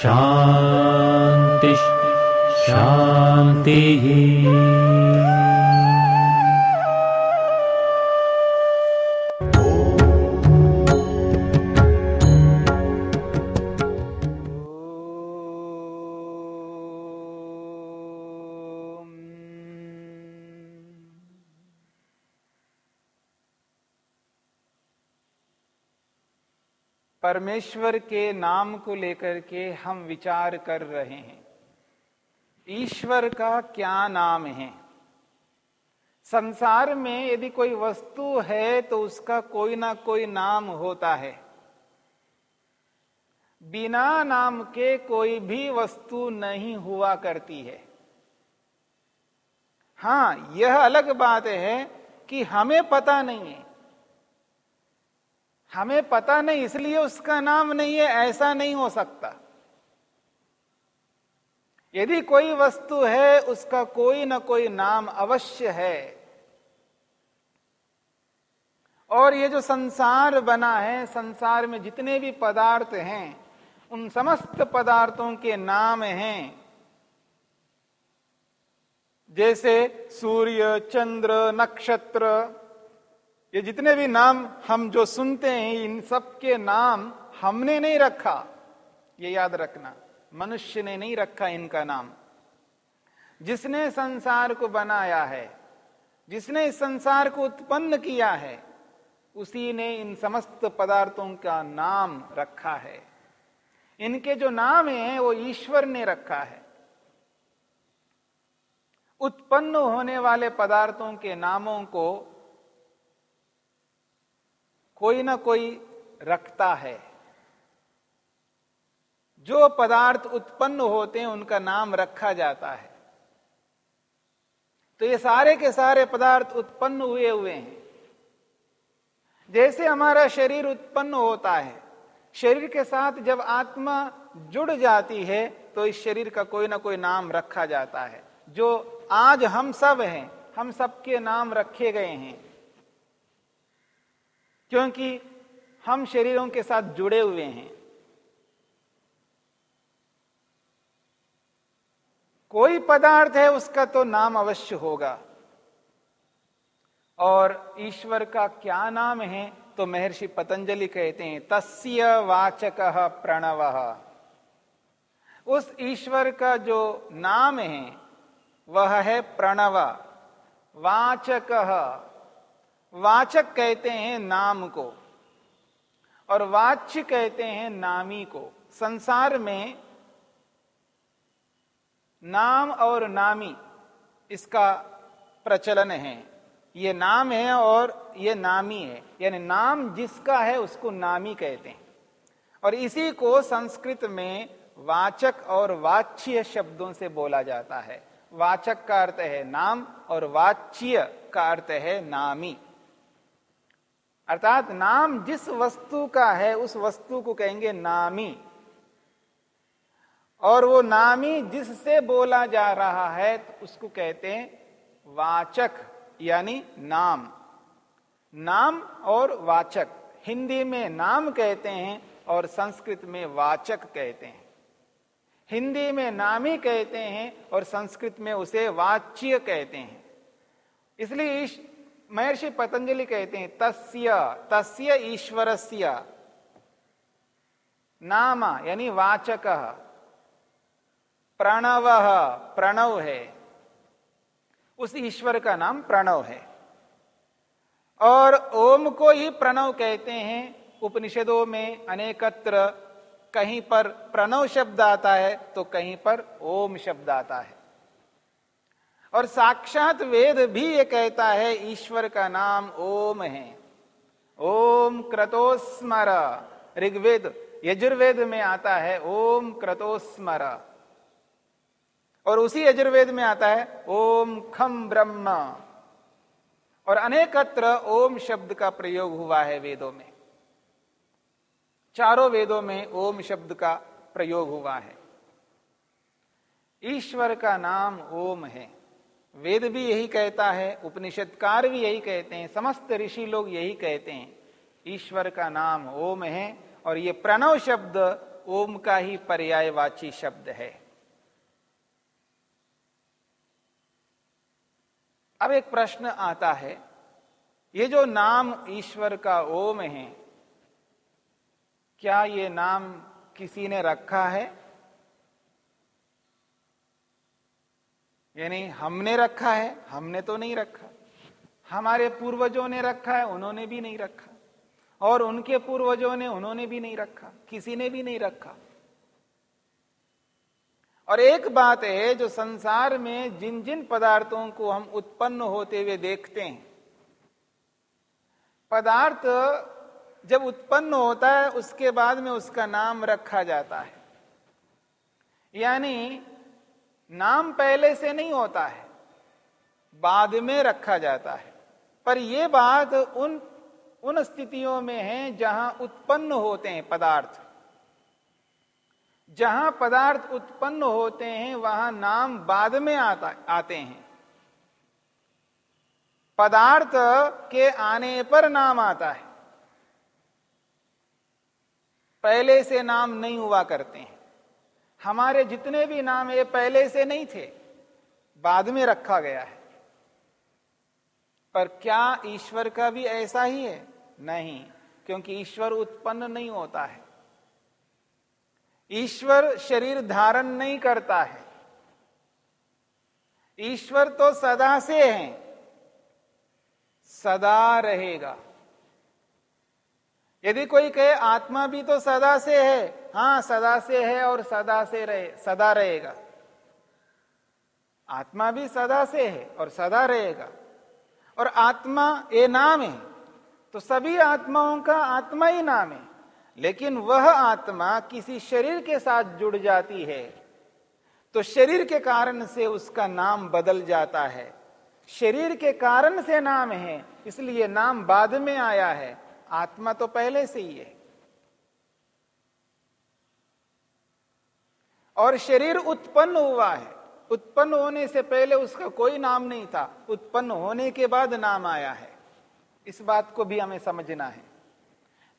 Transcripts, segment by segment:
शान्तिः शान्तिः परमेश्वर के नाम को लेकर के हम विचार कर रहे हैं। ईश्वर का क्या नाम है? संसार में यदि कोई वस्तु है तो उसका कोई ना कोई नाम होता है। बिना नाम के कोई भी वस्तु नहीं हुआ करती है। हाँ, यह अलग बात है कि हमें पता नहीं है हमें पता नहीं, इसलिए उसका नाम नहीं है, ऐसा नहीं हो सकता। यदि कोई वस्तु है, उसका कोई ना कोई नाम अवश्य है। और ये जो संसार बना है, संसार में जितने भी पदार्थ हैं, उन समस्त पदार्थों के नाम हैं। जैसे सूर्य, चंद्र, नक्षत्र ये जितने भी नाम हम जो सुनते हैं, इन सब के नाम हमने नहीं रखा। ये याद रखना, मनुष्य ने नहीं रखा इनका नाम। जिसने संसार को बनाया है, जिसने इस संसार को उत्पन्न किया है, उसी ने इन समस्त पदार्थों का नाम रखा है। इनके जो नाम है, वो ईश्वर ने रखा है। उत्पन्न होने वाले पदार्थों के नामों को कोई ना कोई रखता है। जो पदार्थ उत्पन्न होते हैं, उनका नाम रखा जाता है। तो ये सारे के सारे पदार्थ उत्पन्न हुए हुए हैं। जैसे हमारा शरीर उत्पन्न होता है, शरीर के साथ जब आत्मा जुड़ जाती है तो इस शरीर का कोई ना कोई नाम रखा जाता है। जो आज हम सब हैं, हम सबके नाम रखे गए हैं। क्योंकि हम शरीरों के साथ जुड़े हुए हैं। कोई पदार्थ है, उसका तो नाम अवश्य होगा। और ईश्वर का क्या नाम है तो महर्षि पतंजलि कहते हैं, तस्य वाचक प्रणव। उस ईश्वर का जो नाम है, वह है प्रणव। वाचक। वाचक कहते हैं नाम को और वाच्य कहते हैं नामी को। संसार में नाम और नामी इसका प्रचलन है। ये नाम है और ये नामी है। यानी नाम जिसका है उसको नामी कहते हैं। और इसी को संस्कृत में वाचक और वाच्य शब्दों से बोला जाता है। वाचक का अर्थ है नाम और वाच्य का अर्थ है नामी। अर्थात नाम जिस वस्तु का है, उस वस्तु को कहेंगे नामी। और वो नामी जिससे बोला जा रहा है तो उसको कहते हैं वाचक, यानी नाम। नाम और वाचक, हिंदी में नाम कहते हैं और संस्कृत में वाचक कहते हैं। हिंदी में नामी कहते हैं और संस्कृत में उसे वाच्य कहते हैं। इसलिए महर्षि पतंजलि कहते हैं, तस्य तस्य ईश्वरस्य, नाम, यानी वाचक, प्रणव प्रणव है। उस ईश्वर का नाम प्रणव है। और ओम को ही प्रणव कहते हैं। उपनिषदों में अनेकत्र कहीं पर प्रणव शब्द आता है तो कहीं पर ओम शब्द आता है। और साक्षात वेद भी ये कहता है, ईश्वर का नाम ओम है। ओम क्रतोस्मर। ऋग्वेद, यजुर्वेद में आता है, ओम क्रतोस्मर। और उसी यजुर्वेद में आता है, ओम खम ब्रह्म। और अनेकत्र ओम शब्द का प्रयोग हुआ है वेदों में। चारों वेदों में ओम शब्द का प्रयोग हुआ है। ईश्वर का नाम ओम है। वेद भी यही कहता है, उपनिषदकार भी यही कहते हैं, समस्त ऋषि लोग यही कहते हैं, ईश्वर का नाम ओम है और ये प्रणव शब्द ओम का ही पर्यायवाची शब्द है। अब एक प्रश्न आता है, ये जो नाम ईश्वर का ओम है, क्या ये नाम किसी ने रखा है? यानी हमने रखा है, हमने तो नहीं रखा। हमारे पूर्वजों ने रखा है, उन्होंने भी नहीं रखा। और उनके पूर्वजों ने, उन्होंने भी नहीं रखा। किसी ने भी नहीं रखा। और एक बात है, जो संसार में जिन जिन पदार्थों को हम उत्पन्न होते हुए देखते हैं, पदार्थ जब उत्पन्न होता है, उसके बाद में उसका नाम रखा जाता है। यानी नाम पहले से नहीं होता है, बाद में रखा जाता है। पर यह बात उन उन स्थितियों में है जहाँ उत्पन्न होते हैं पदार्थ। जहाँ पदार्थ उत्पन्न होते हैं, वहाँ नाम बाद में आता, आते हैं। पदार्थ के आने पर नाम आता है। पहले से नाम नहीं हुआ करते हैं। हमारे जितने भी नाम ये पहले से नहीं थे, बाद में रखा गया है। पर क्या ईश्वर का भी ऐसा ही है? नहीं, क्योंकि ईश्वर उत्पन्न नहीं होता है। ईश्वर शरीर धारण नहीं करता है। ईश्वर तो सदा से है, सदा रहेगा। यदि कोई कहे, आत्मा भी तो सदा से है हाँ, सदा से है और सदा से रहे, सदा रहेगा। आत्मा भी सदा से है और सदा रहेगा। और आत्मा ये नाम है तो सभी आत्माओं का आत्मा ही नाम है। लेकिन वह आत्मा किसी शरीर के साथ जुड़ जाती है तो शरीर के कारण से उसका नाम बदल जाता है। शरीर के कारण से नाम है, इसलिए नाम बाद में आया है। आत्मा तो पहले से ही है। और शरीर उत्पन्न हुआ है। उत्पन्न होने से पहले उसका कोई नाम नहीं था। उत्पन्न होने के बाद नाम आया है। इस बात को भी हमें समझना है।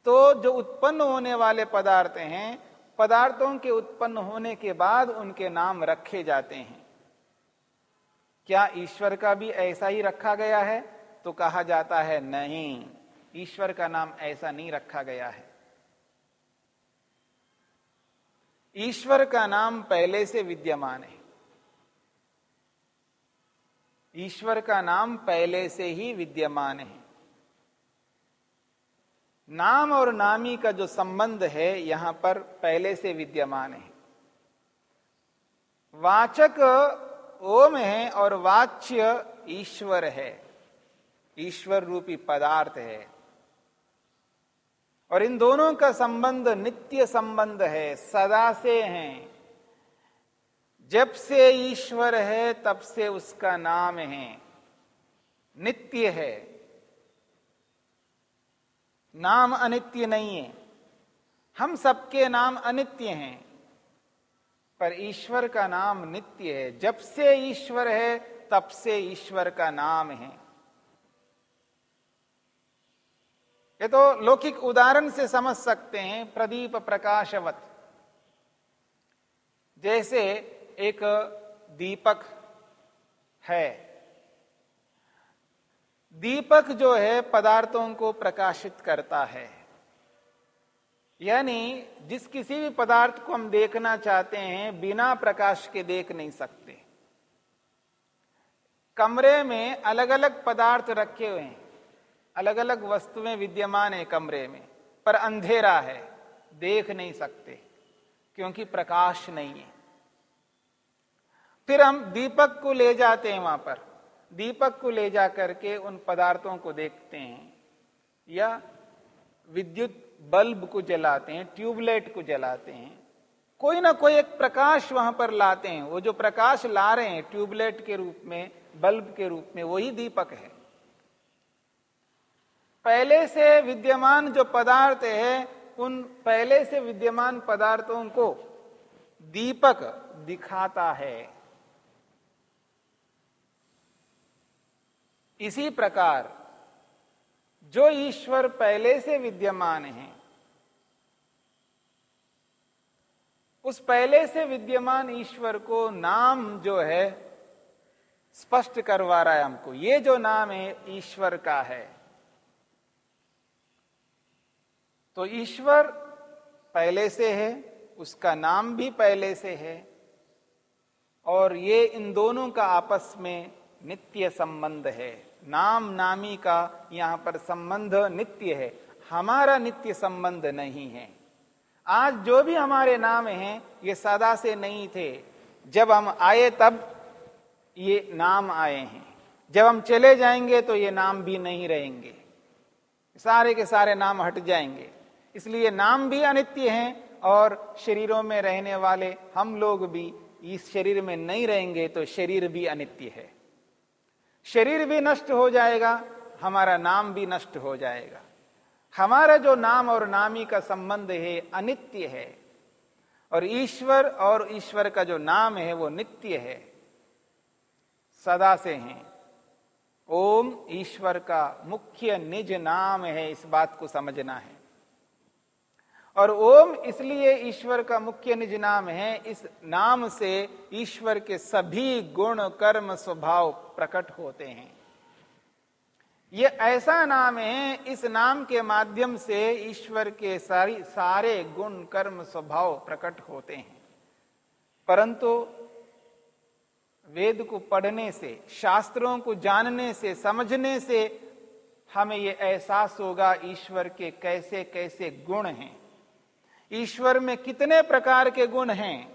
तो जो उत्पन्न होने वाले पदार्थ हैं, पदार्थों के उत्पन्न होने के बाद उनके नाम रखे जाते हैं। क्या ईश्वर का भी ऐसा ही रखा गया है? तो कहा जाता है नहीं। ईश्वर का नाम ऐसा नहीं रखा गया है। ईश्वर का नाम पहले से विद्यमान है। ईश्वर का नाम पहले से ही विद्यमान है। नाम और नामी का जो संबंध है, यहाँ पर पहले से विद्यमान है। वाचक ओम है और वाच्य ईश्वर है। ईश्वर रूपी पदार्थ है। और इन दोनों का संबंध नित्य संबंध है, सदा से है। जब से ईश्वर है, तब से उसका नाम है। नित्य है। नाम अनित्य नहीं है। हम सबके नाम अनित्य हैं, पर ईश्वर का नाम नित्य है। जब से ईश्वर है, तब से ईश्वर का नाम है। ये तो लौकिक उदाहरण से समझ सकते हैं, प्रदीप प्रकाशवत। जैसे एक दीपक है। दीपक जो है, पदार्थों को प्रकाशित करता है। यानी, जिस किसी भी पदार्थ को हम देखना चाहते हैं, बिना प्रकाश के देख नहीं सकते। कमरे में अलग अलग पदार्थ रखे हुए हैं। अलग अलग वस्तुएँ विद्यमान है कमरे में, पर अंधेरा है, देख नहीं सकते, क्योंकि प्रकाश नहीं है। फिर हम दीपक को ले जाते हैं वहाँ पर। दीपक को ले जा करके उन पदार्थों को देखते हैं, या विद्युत बल्ब को जलाते हैं, ट्यूबलाइट को जलाते हैं। कोई ना कोई एक प्रकाश वहाँ पर लाते हैं। वो जो प्रकाश ला रहे हैं, ट्यूबलाइट के रूप में, बल्ब के रूप में, वही दीपक है। पहले से विद्यमान जो पदार्थ है, उन पहले से विद्यमान पदार्थों को दीपक दिखाता है। इसी प्रकार, जो ईश्वर पहले से विद्यमान है, उस पहले से विद्यमान ईश्वर को नाम जो है, स्पष्ट करवा रहा है हमको। ये जो नाम है, ईश्वर का है। तो ईश्वर पहले से है, उसका नाम भी पहले से है, और ये इन दोनों का आपस में नित्य संबंध है। नाम नामी का यहाँ पर संबंध नित्य है। हमारा नित्य संबंध नहीं है। आज जो भी हमारे नाम हैं, ये सदा से नहीं थे। जब हम आए तब ये नाम आए हैं। जब हम चले जाएँगे तो ये नाम भी नहीं रहेंगे। सारे के सारे नाम हट जाएँगे। इसलिए नाम भी अनित्य हैं और शरीरों में रहने वाले हम लोग भी इस शरीर में नहीं रहेंगे तो शरीर भी अनित्य है। शरीर भी नष्ट हो जाएगा, हमारा नाम भी नष्ट हो जाएगा। हमारा जो नाम और नामी का संबंध है, अनित्य है। और ईश्वर और ईश्वर का जो नाम है, वो नित्य है। सदा से हैं। ओम ईश्वर का मुख्य निज नाम है, इस बात को समझना है। और ओम इसलिए ईश्वर का मुख्य निज नाम है, इस नाम से ईश्वर के सभी गुण, कर्म, स्वभाव प्रकट होते हैं। ये ऐसा नाम है, इस नाम के माध्यम से ईश्वर के सारी, सारे गुण, कर्म, स्वभाव प्रकट होते हैं। परंतु वेद को पढ़ने से, शास्त्रों को जानने से, समझने से हमें यह एहसास होगा ईश्वर के कैसे कैसे गुण हैं। ईश्वर में कितने प्रकार के गुण हैं?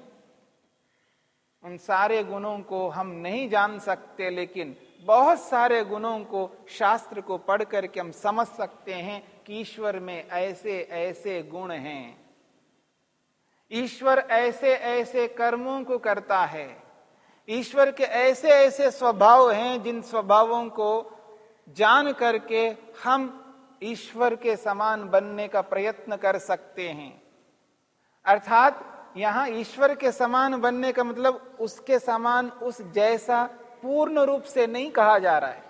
उन सारे गुणों को हम नहीं जान सकते, लेकिन बहुत सारे गुणों को शास्त्र को पढ़ करके हम समझ सकते हैं कि ईश्वर में ऐसे ऐसे गुण हैं। ईश्वर ऐसे ऐसे कर्मों को करता है। ईश्वर के ऐसे ऐसे स्वभाव हैं जिन स्वभावों को जान करके हम ईश्वर के समान बनने का प्रयत्न कर सकते हैं। अर्थात यहाँ ईश्वर के समान बनने का मतलब उसके समान, उस जैसा पूर्ण रूप से नहीं कहा जा रहा है।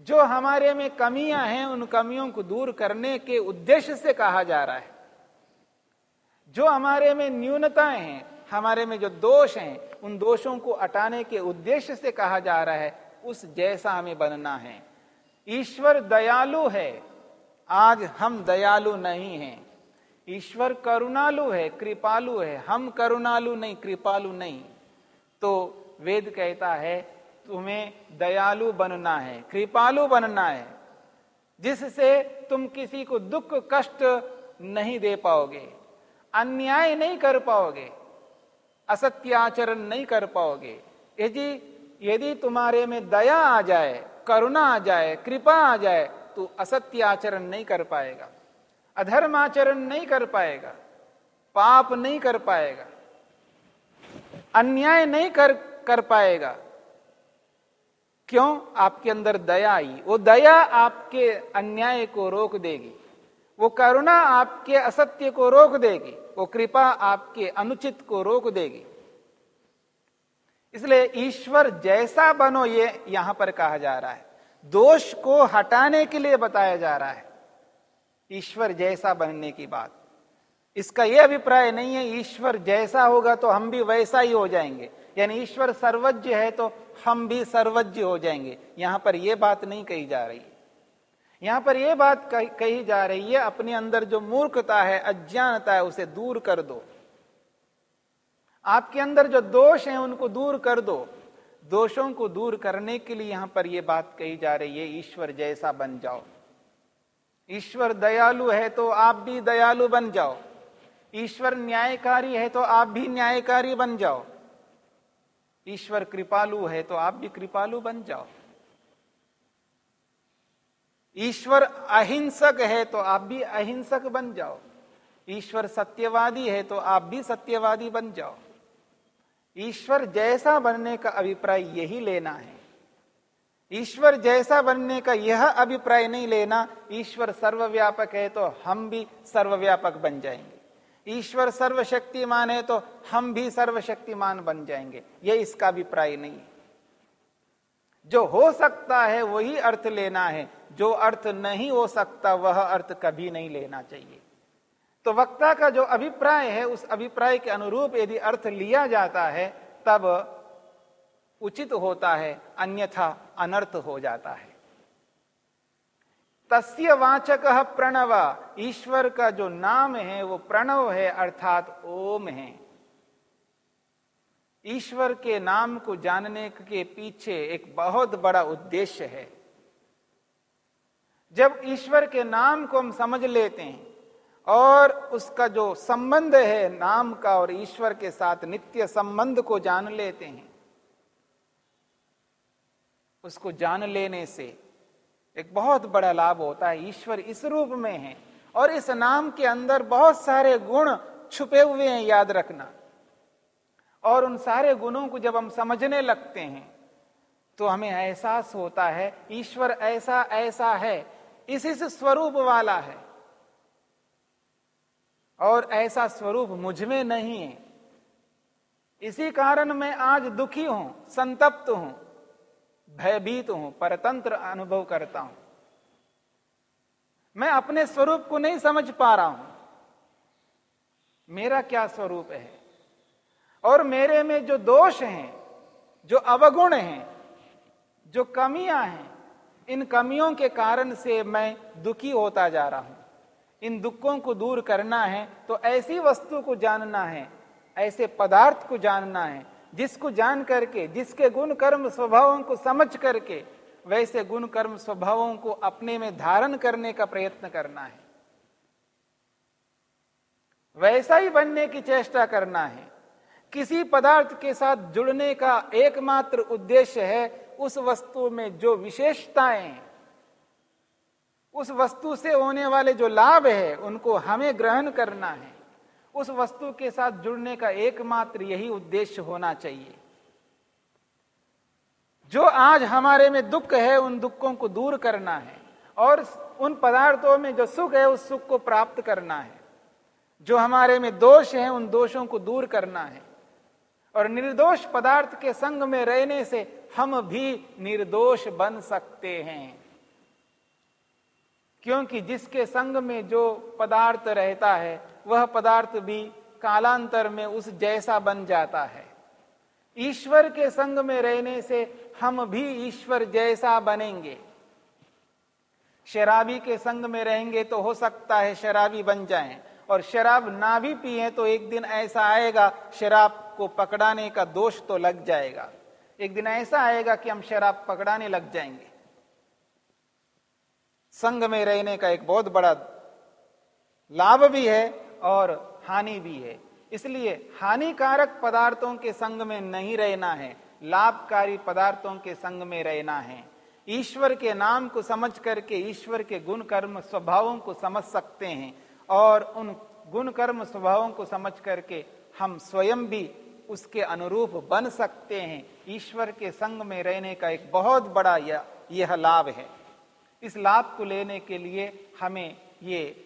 जो हमारे में कमियाँ हैं, उन कमियों को दूर करने के उद्देश्य से कहा जा रहा है। जो हमारे में न्यूनताएँ हैं, हमारे में जो दोष हैं, उन दोषों को हटाने के उद्देश्य से कहा जा रहा है, उस जैसा हमें बनना है। ईश्वर दयालु है, आज हम दयालु नहीं हैं। ईश्वर करुणालु है, कृपालु है। हम करुणालु नहीं, कृपालु नहीं। तो वेद कहता है, तुम्हें दयालु बनना है, कृपालु बनना है। जिससे तुम किसी को दुख, कष्ट नहीं दे पाओगे, अन्याय नहीं कर पाओगे असत्याचरण नहीं कर पाओगे। यदि यदि तुम्हारे में दया आ जाए, करुणा आ जाए, कृपा आ जाए तो असत्य आचरण नहीं कर पाएगा। अधर्माचरण नहीं कर पाएगा, पाप नहीं कर पाएगा, अन्याय नहीं कर कर पाएगा। क्यों? आपके अंदर दया आई। वो दया आपके अन्याय को रोक देगी। वो करुणा आपके असत्य को रोक देगी। वो कृपा आपके अनुचित को रोक देगी। इसलिए ईश्वर जैसा बनो ये यहाँ पर कहा जा रहा है। दोष को हटाने के लिए बताया जा रहा है। ईश्वर जैसा बनने की बात। इसका यह अभिप्राय नहीं है, ईश्वर जैसा होगा तो हम भी वैसा ही हो जाएँगे। यानी ईश्वर सर्वज्ञ है तो हम भी सर्वज्ञ हो जाएँगे। यहाँ पर यह बात नहीं कही जा रही यहाँ पर यह बात कही जा रही है, अपने अंदर जो मूर्खता है, अज्ञानता है, उसे दूर कर दो। आपके अंदर जो दोष है, उनको दूर कर दो। दोषों को दूर करने के लिए यहाँ पर यह बात कही जा रही है, ईश्वर जैसा बन जाओ। ईश्वर दयालु है तो आप भी दयालु बन जाओ। ईश्वर न्यायकारी है तो आप भी न्यायकारी बन जाओ। ईश्वर कृपालु है तो आप भी कृपालु बन जाओ। ईश्वर अहिंसक है तो आप भी अहिंसक बन जाओ। ईश्वर सत्यवादी है तो आप भी सत्यवादी बन जाओ। ईश्वर जैसा बनने का अभिप्राय यही लेना है। ईश्वर जैसा बनने का यह अभिप्राय नहीं लेना, ईश्वर सर्वव्यापक है तो हम भी सर्वव्यापक बन जाएँगे। ईश्वर सर्वशक्तिमान है तो हम भी सर्वशक्तिमान बन जाएँगे। यह इसका अभिप्राय नहीं है। जो हो सकता है वही अर्थ लेना है। जो अर्थ नहीं हो सकता वह अर्थ कभी नहीं लेना चाहिए। तो वक्ता का जो अभिप्राय है, उस अभिप्राय के अनुरूप यदि अर्थ लिया जाता है, तब उचित होता है, अन्यथा अनर्थ हो जाता है। तस्य वाचक प्रणव, ईश्वर का जो नाम है, वो प्रणव है, अर्थात ओम है। ईश्वर के नाम को जानने के पीछे एक बहुत बड़ा उद्देश्य है। जब ईश्वर के नाम को हम समझ लेते हैं, और उसका जो संबंध है, नाम का और ईश्वर के साथ नित्य संबंध को जान लेते हैं उसको जान लेने से एक बहुत बड़ा लाभ होता है। ईश्वर इस रूप में है और इस नाम के अंदर बहुत सारे गुण छुपे हुए हैं, याद रखना। और उन सारे गुणों को जब हम समझने लगते हैं तो हमें एहसास होता है, ईश्वर ऐसा ऐसा है, इस इस स्वरूप वाला है। और ऐसा स्वरूप मुझमें नहीं है। इसी कारण मैं आज दुखी हूँ, संतप्त हूँ। भयभीत हूँ, परतंत्र अनुभव करता हूँ। मैं अपने स्वरूप को नहीं समझ पा रहा हूँ। मेरा क्या स्वरूप है? और मेरे में जो दोष हैं, जो अवगुण हैं, जो कमियाँ हैं, इन कमियों के कारण से मैं दुखी होता जा रहा हूँ। इन दुखों को दूर करना है तो ऐसी वस्तु को जानना है, ऐसे पदार्थ को जानना है जिसको जान करके, जिसके गुण कर्म स्वभावों को समझ करके, वैसे गुण कर्म स्वभावों को अपने में धारण करने का प्रयत्न करना है। वैसा ही बनने की चेष्टा करना है। किसी पदार्थ के साथ जुड़ने का एकमात्र उद्देश्य है उस वस्तु में जो विशेषताएँ, उस वस्तु से होने वाले जो लाभ है, उनको हमें ग्रहण करना है। उस वस्तु के साथ जुड़ने का एकमात्र यही उद्देश्य होना चाहिए। जो आज हमारे में दुख है, उन दुखों को दूर करना है और उन पदार्थों में जो सुख है, उस सुख को प्राप्त करना है। जो हमारे में दोष है, उन दोषों को दूर करना है और निर्दोष पदार्थ के संग में रहने से हम भी निर्दोष बन सकते हैं। क्योंकि जिसके संग में जो पदार्थ रहता है वह पदार्थ भी कालांतर में उस जैसा बन जाता है। ईश्वर के संग में रहने से हम भी ईश्वर जैसा बनेंगे। शराबी के संग में रहेंगे तो हो सकता है शराबी बन जाएँ, और शराब ना भी पिए तो एक दिन ऐसा आएगा, शराब को पकड़ाने का दोष तो लग जाएगा। एक दिन ऐसा आएगा कि हम शराब पकड़ाने लग जाएँगे। संग में रहने का एक बहुत बड़ा लाभ भी है और हानि भी है। इसलिए हानिकारक पदार्थों के संग में नहीं रहना है। लाभकारी पदार्थों के संग में रहना है। ईश्वर के नाम को समझ करके ईश्वर के गुण कर्म स्वभावों को समझ सकते हैं और उन गुण कर्म स्वभावों को समझ करके हम स्वयं भी उसके अनुरूप बन सकते हैं। ईश्वर के संग में रहने का एक बहुत बड़ा यह, लाभ है। इस लाभ को लेने के लिए हमें ये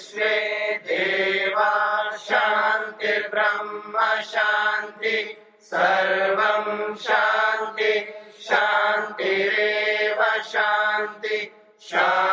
ओ... सर्वं शान्ति शान्तिरेव शान्ति श्यामा